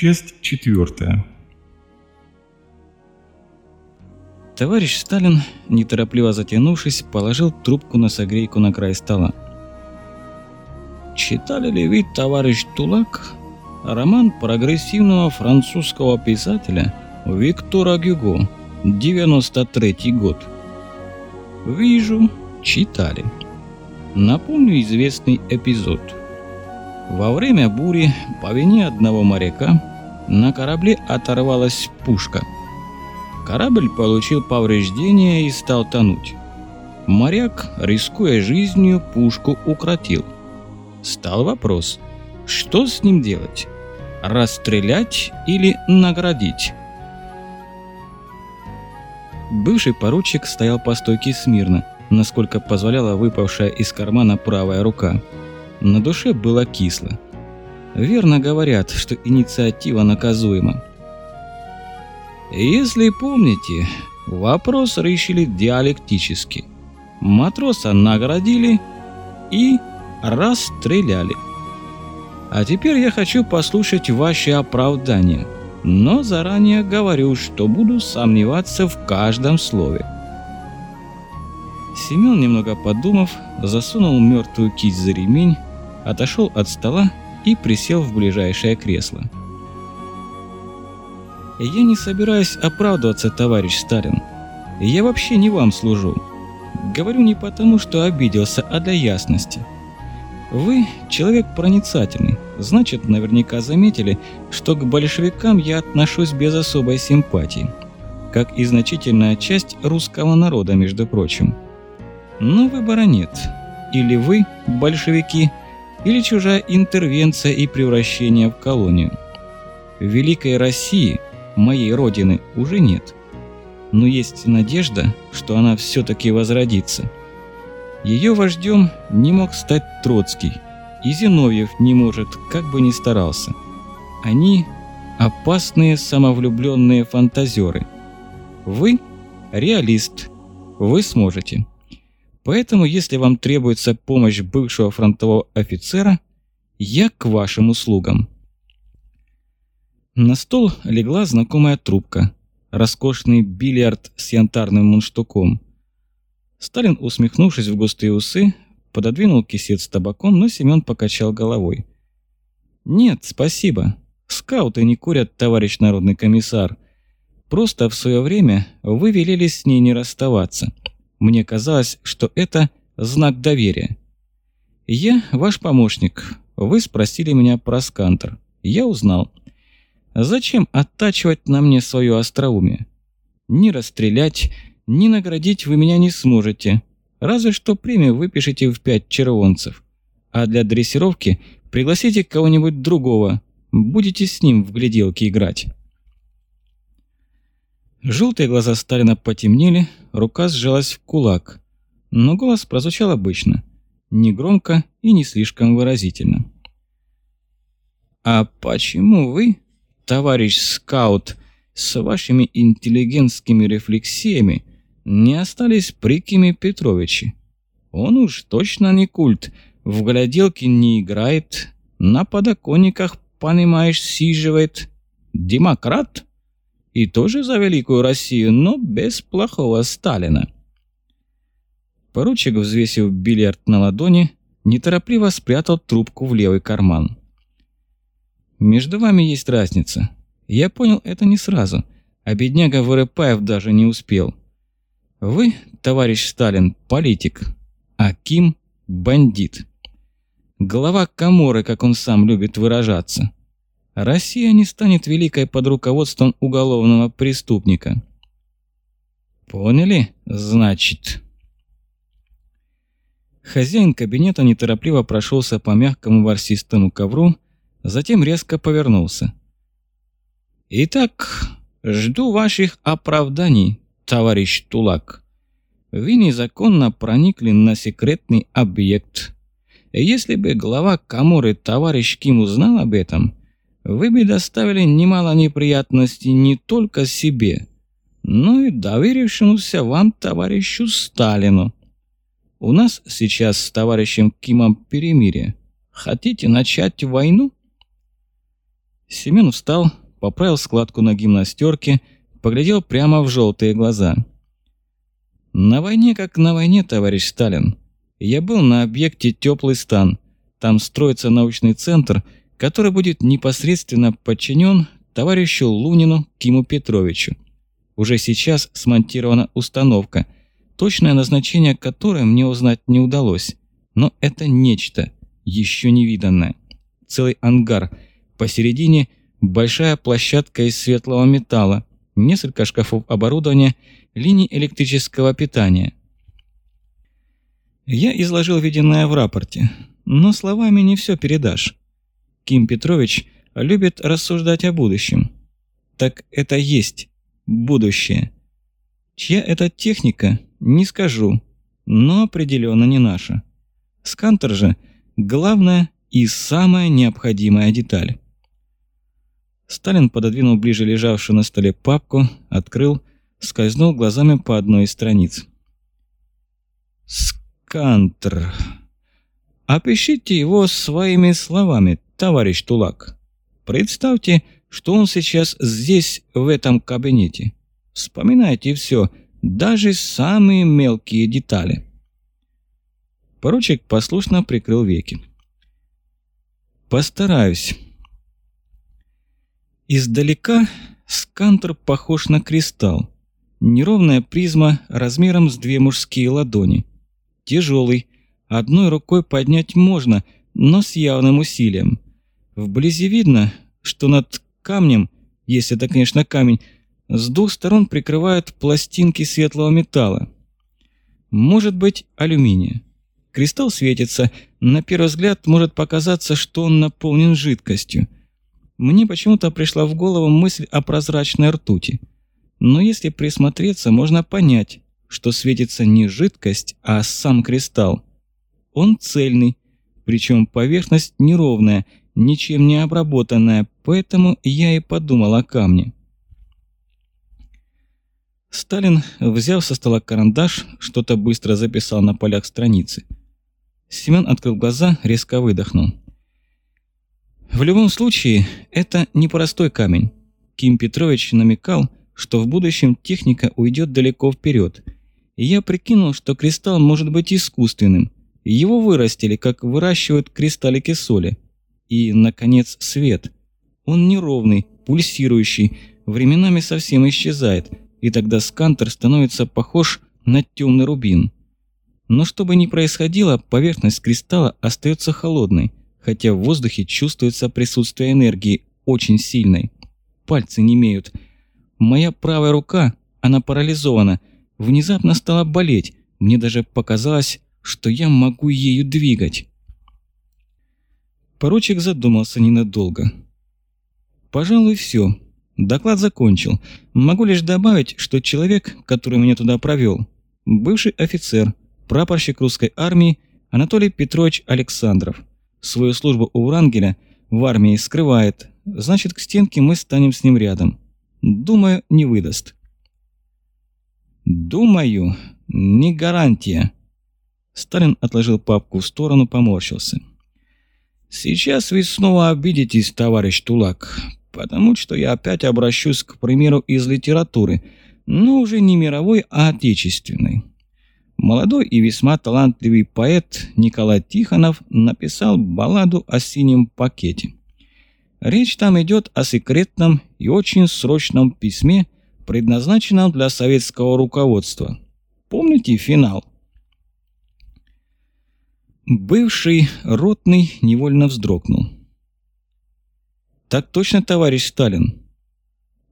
Часть четвертая. Товарищ Сталин, неторопливо затянувшись, положил трубку на согрейку на край стола. Читали ли вы, товарищ Тулак, роман прогрессивного французского писателя Виктора Гюго, 93 год? Вижу, читали. Напомню известный эпизод. Во время бури по вине одного моряка на корабле оторвалась пушка – Корабль получил повреждения и стал тонуть. Моряк, рискуя жизнью, пушку укротил. Стал вопрос, что с ним делать? Расстрелять или наградить? Бывший поручик стоял по стойке смирно, насколько позволяла выпавшая из кармана правая рука. На душе было кисло. Верно говорят, что инициатива наказуема. Если помните, вопрос решили диалектически. Матроса наградили и расстреляли. А теперь я хочу послушать ваши оправдания, но заранее говорю, что буду сомневаться в каждом слове. Семен, немного подумав, засунул мертвую кисть за ремень, отошел от стола и присел в ближайшее кресло. Я не собираюсь оправдываться, товарищ Сталин. Я вообще не вам служу. Говорю не потому, что обиделся, а для ясности. Вы человек проницательный, значит, наверняка заметили, что к большевикам я отношусь без особой симпатии. Как и значительная часть русского народа, между прочим. Но выбора нет. Или вы, большевики, или чужая интервенция и превращение в колонию. Великой России – моей родины уже нет. Но есть надежда, что она все-таки возродится. Ее вождем не мог стать Троцкий, и Зиновьев не может, как бы ни старался. Они – опасные самовлюбленные фантазеры. Вы – реалист, вы сможете. Поэтому, если вам требуется помощь бывшего фронтового офицера, я к вашим услугам. На стол легла знакомая трубка. Роскошный бильярд с янтарным мундштуком. Сталин, усмехнувшись в густые усы, пододвинул кисет с табаком, но Семен покачал головой. «Нет, спасибо. Скауты не курят, товарищ народный комиссар. Просто в свое время вы велели с ней не расставаться. Мне казалось, что это знак доверия. Я ваш помощник. Вы спросили меня про скантер. Я узнал. Зачем оттачивать на мне свое остроумие? Ни расстрелять, ни наградить вы меня не сможете. Разве что премию выпишите в пять червонцев. А для дрессировки пригласите кого-нибудь другого. Будете с ним в гляделки играть. Желтые глаза Сталина потемнели, рука сжалась в кулак. Но голос прозвучал обычно. Не громко и не слишком выразительно. «А почему вы товарищ скаут, с вашими интеллигентскими рефлексиями не остались при Киме Петровиче. Он уж точно не культ, в гляделке не играет, на подоконниках, понимаешь, сиживает. Демократ? И тоже за Великую Россию, но без плохого Сталина. Поручик, взвесив бильярд на ладони, неторопливо спрятал трубку в левый карман. Между вами есть разница. Я понял это не сразу, а бедняга Вырыпаев даже не успел. Вы, товарищ Сталин, политик, а Ким – бандит. Глава Каморы, как он сам любит выражаться. Россия не станет великой под руководством уголовного преступника. Поняли, значит? Хозяин кабинета неторопливо прошелся по мягкому ворсистому ковру, затем резко повернулся. «Итак, жду ваших оправданий, товарищ Тулак. Вы незаконно проникли на секретный объект. Если бы глава Каморы товарищ Ким узнал об этом, вы бы доставили немало неприятностей не только себе, но и доверившемуся вам товарищу Сталину. У нас сейчас с товарищем Кимом перемирие. Хотите начать войну?» Семен встал, поправил складку на гимнастерке, поглядел прямо в желтые глаза. «На войне как на войне, товарищ Сталин. Я был на объекте «Теплый стан». Там строится научный центр, который будет непосредственно подчинен товарищу Лунину Киму Петровичу. Уже сейчас смонтирована установка, точное назначение которой мне узнать не удалось. Но это нечто, еще невиданное. Целый ангар, посередине большая площадка из светлого металла, несколько шкафов оборудования, линий электрического питания. Я изложил виденное в рапорте, но словами не все передашь. Ким Петрович любит рассуждать о будущем. Так это есть будущее. Чья это техника, не скажу, но определенно не наша. Скантер же – главная и самая необходимая деталь. Сталин пододвинул ближе лежавшую на столе папку, открыл, скользнул глазами по одной из страниц. «Скантер. Опишите его своими словами, товарищ Тулак. Представьте, что он сейчас здесь, в этом кабинете. Вспоминайте все, даже самые мелкие детали». Поручик послушно прикрыл веки. «Постараюсь». Издалека скантер похож на кристалл. Неровная призма размером с две мужские ладони. Тяжелый. Одной рукой поднять можно, но с явным усилием. Вблизи видно, что над камнем, если это, конечно, камень, с двух сторон прикрывают пластинки светлого металла. Может быть, алюминия. Кристалл светится, на первый взгляд может показаться, что он наполнен жидкостью. Мне почему-то пришла в голову мысль о прозрачной ртути. Но если присмотреться, можно понять, что светится не жидкость, а сам кристалл. Он цельный, причем поверхность неровная, ничем не обработанная, поэтому я и подумал о камне. Сталин, взяв со стола карандаш, что-то быстро записал на полях страницы – Семен открыл глаза, резко выдохнул. В любом случае, это непростой камень. Ким Петрович намекал, что в будущем техника уйдет далеко вперед. Я прикинул, что кристалл может быть искусственным. Его вырастили, как выращивают кристаллики соли. И, наконец, свет. Он неровный, пульсирующий, временами совсем исчезает, и тогда скантер становится похож на темный рубин. Но что бы ни происходило, поверхность кристалла остается холодной, хотя в воздухе чувствуется присутствие энергии, очень сильной. Пальцы не имеют. Моя правая рука, она парализована, внезапно стала болеть. Мне даже показалось, что я могу ею двигать. Поручик задумался ненадолго. Пожалуй, все. Доклад закончил. Могу лишь добавить, что человек, который меня туда провел, бывший офицер – прапорщик русской армии Анатолий Петрович Александров. Свою службу у Врангеля в армии скрывает, значит, к стенке мы станем с ним рядом. Думаю, не выдаст. Думаю, не гарантия. Сталин отложил папку в сторону, поморщился. Сейчас вы снова обидитесь, товарищ Тулак, потому что я опять обращусь к примеру из литературы, но уже не мировой, а отечественной. Молодой и весьма талантливый поэт Николай Тихонов написал балладу о синем пакете. Речь там идет о секретном и очень срочном письме, предназначенном для советского руководства. Помните финал? Бывший ротный невольно вздрогнул. «Так точно, товарищ Сталин!»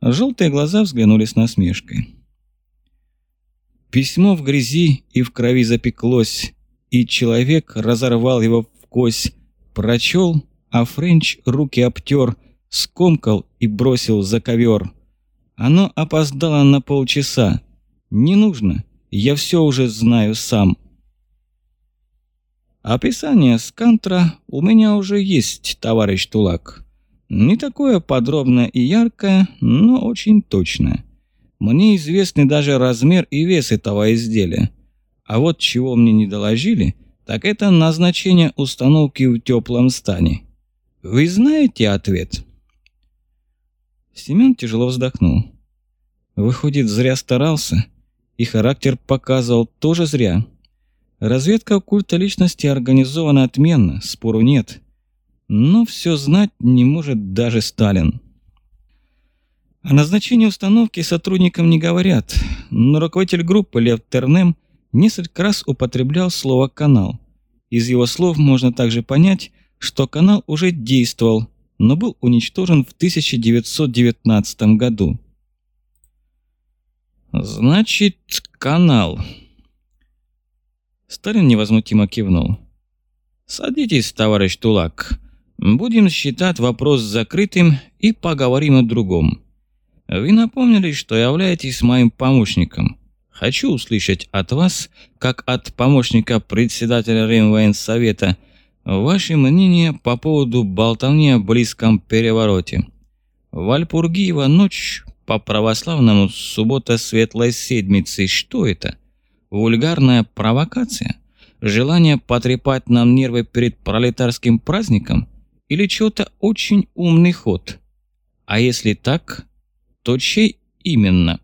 Желтые глаза взглянули с насмешкой. Письмо в грязи и в крови запеклось, и человек разорвал его в кость, прочел, а Френч руки обтер, скомкал и бросил за ковер. Оно опоздало на полчаса. Не нужно, я все уже знаю сам. Описание скантра у меня уже есть, товарищ Тулак. Не такое подробное и яркое, но очень точное. Мне известны даже размер и вес этого изделия. А вот чего мне не доложили, так это назначение установки в теплом стане. Вы знаете ответ? Семен тяжело вздохнул. Выходит, зря старался, и характер показывал тоже зря. Разведка культа личности организована отменно, спору нет. Но все знать не может даже Сталин. О назначении установки сотрудникам не говорят, но руководитель группы Лев Тернем несколько раз употреблял слово «канал». Из его слов можно также понять, что канал уже действовал, но был уничтожен в 1919 году. «Значит, канал». Сталин невозмутимо кивнул. «Садитесь, товарищ Тулак. Будем считать вопрос закрытым и поговорим о другом. Вы напомнили, что являетесь моим помощником. Хочу услышать от вас, как от помощника председателя Римвоенсовета, ваше мнение по поводу болтовни о близком перевороте. Вальпургиева ночь по православному суббота Светлой Седмицы. Что это? Вульгарная провокация? Желание потрепать нам нервы перед пролетарским праздником? Или чего-то очень умный ход? А если так, то чей именно?